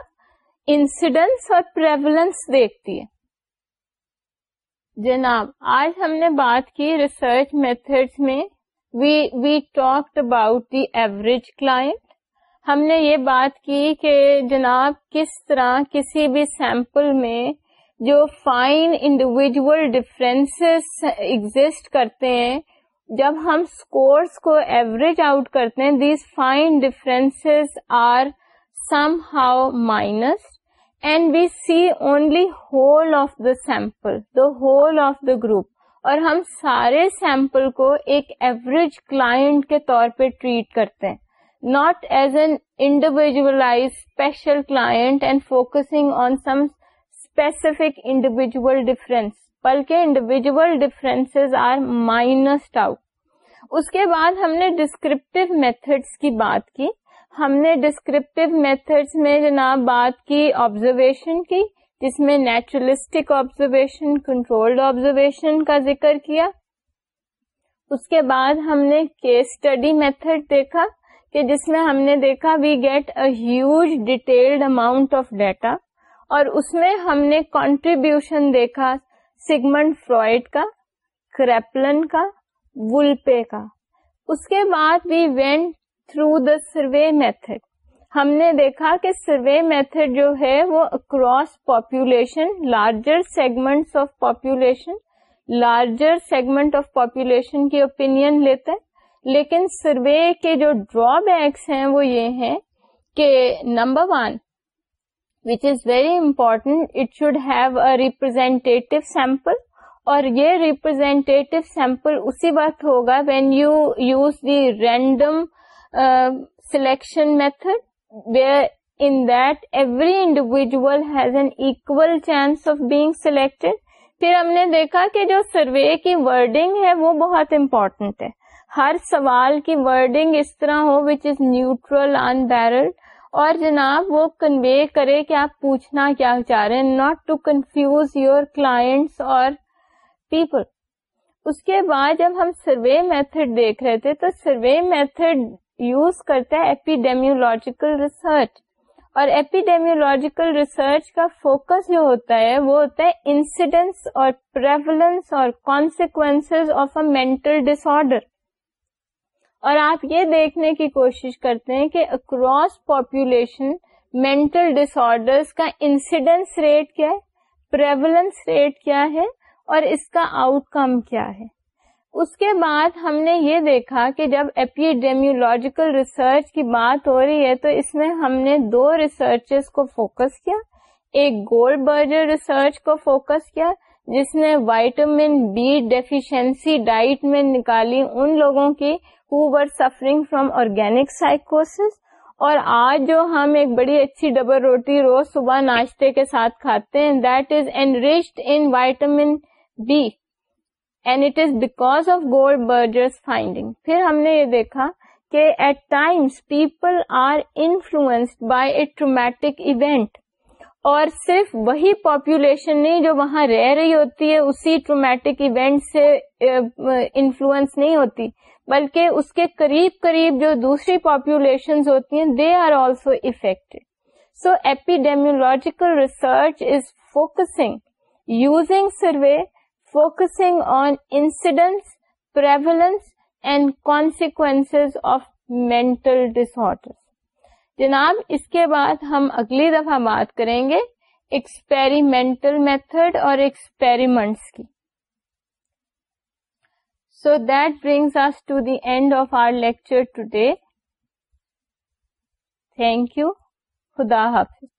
A: انسیڈنس اور پریولنس دیکھتی ہے جناب آج ہم نے بات کی ریسرچ میتھڈ میں we we talked about the average client ہم نے یہ بات کی کہ جناب کس طرح کسی بھی سیمپل میں جو فائن انڈیویجل ڈفرینس ایگزٹ کرتے ہیں جب ہم اسکورس کو ایوریج آؤٹ کرتے ہیں these fine difference are somehow minus N B C only whole of the sample the whole of the group اور ہم سارے سیمپل کو ایک ایوریج کلائنٹ کے طور پہ ٹریٹ کرتے ہیں not as an individualize special client and focusing on some specific individual difference بلکہ individual difference are minus out اس کے بعد ہم نے ڈسکرپٹیو میتھڈس کی بات کی ہم نے ڈسکرپٹیو میتھڈس میں جناب بات کی آبزرویشن کی جس میں نیچرلسٹک آبزرویشن کنٹرول آبزرویشن کا ذکر کیا اس کے بعد ہم نے کیس اسٹڈی میتھڈ دیکھا کہ جس میں ہم نے دیکھا we get huge detailed amount of data اور اس میں ہم نے کانٹریبیوشن دیکھا سیگمنٹ فرائڈ کا کریپلن کا ولپے کا اس کے بعد we went through the survey method ہم نے دیکھا کہ سروے میتھڈ جو ہے وہ across population larger segment of population larger segment of population کی لیتا ہے لیکن سروے کے جو ڈرا بیکس ہیں وہ یہ ہیں کہ number one which is very important it should have a representative sample اور یہ ریپرزینٹیو سیمپل اسی وقت ہوگا when you use the random selection method every individual has an ایک چانس آف ہم نے دیکھا کہ جو سروے کی ورڈنگ ہے وہ بہت امپورٹینٹ ہے ہر سوال کی ورڈنگ اس طرح ہو which is neutral unbiased اور جناب وہ کنوے کرے کہ آپ پوچھنا کیا چاہ رہے ہیں not to confuse your clients اور پیپل اس کے بعد جب ہم سروے میتھڈ دیکھ رہے تھے تو سروے میتھڈ یوز کرتا ہے ایپیڈیمیولوجیکل ریسرچ اور ایپیڈیمیولوجیکل ریسرچ کا فوکس جو ہوتا ہے وہ ہوتا ہے انسیڈینس اور پریولنس اور consequence of a mental disorder اور آپ یہ دیکھنے کی کوشش کرتے ہیں کہ اکراس پاپولیشن مینٹل ڈسرڈر کا انسیڈینس ریٹ کیا ہے پریولنس ریٹ کیا ہے اور اس کا آؤٹ کم کیا ہے اس کے بعد ہم نے یہ دیکھا کہ جب ایپیڈیمیولوجیکل ریسرچ کی بات ہو رہی ہے تو اس میں ہم نے دو ریسرچز کو فوکس کیا ایک گول برجر ریسرچ کو فوکس کیا جس نے وائٹامن بی ڈیفیشنسی ڈائٹ میں نکالی ان لوگوں کی who were suffering from organic سائیکوس اور آج جو ہم ایک بڑی اچھی ڈبل روٹی روز صبح ناشتے کے ساتھ کھاتے ہیں that is enrich in vitamin B and it is because of finding پھر ہم نے یہ دیکھا کہ at times people are influenced by a traumatic event اور صرف وہی پاپولیشن نہیں جو وہاں رہ رہی ہوتی ہے اسی ٹرومیٹک ایونٹ سے انفلوئنس نہیں ہوتی بلکہ اس کے قریب قریب جو دوسری پاپولیشن ہوتی ہیں they are also affect so epidemiological research is focusing using survey focus on incident and consequence of میں جناب اس کے بعد ہم اگلی دفعہ بات کریں گے ایکسپیریمنٹل میتھڈ اور ایکسپریمنٹ کی سو دیٹ بری end of our lecture today thank you خدا حافظ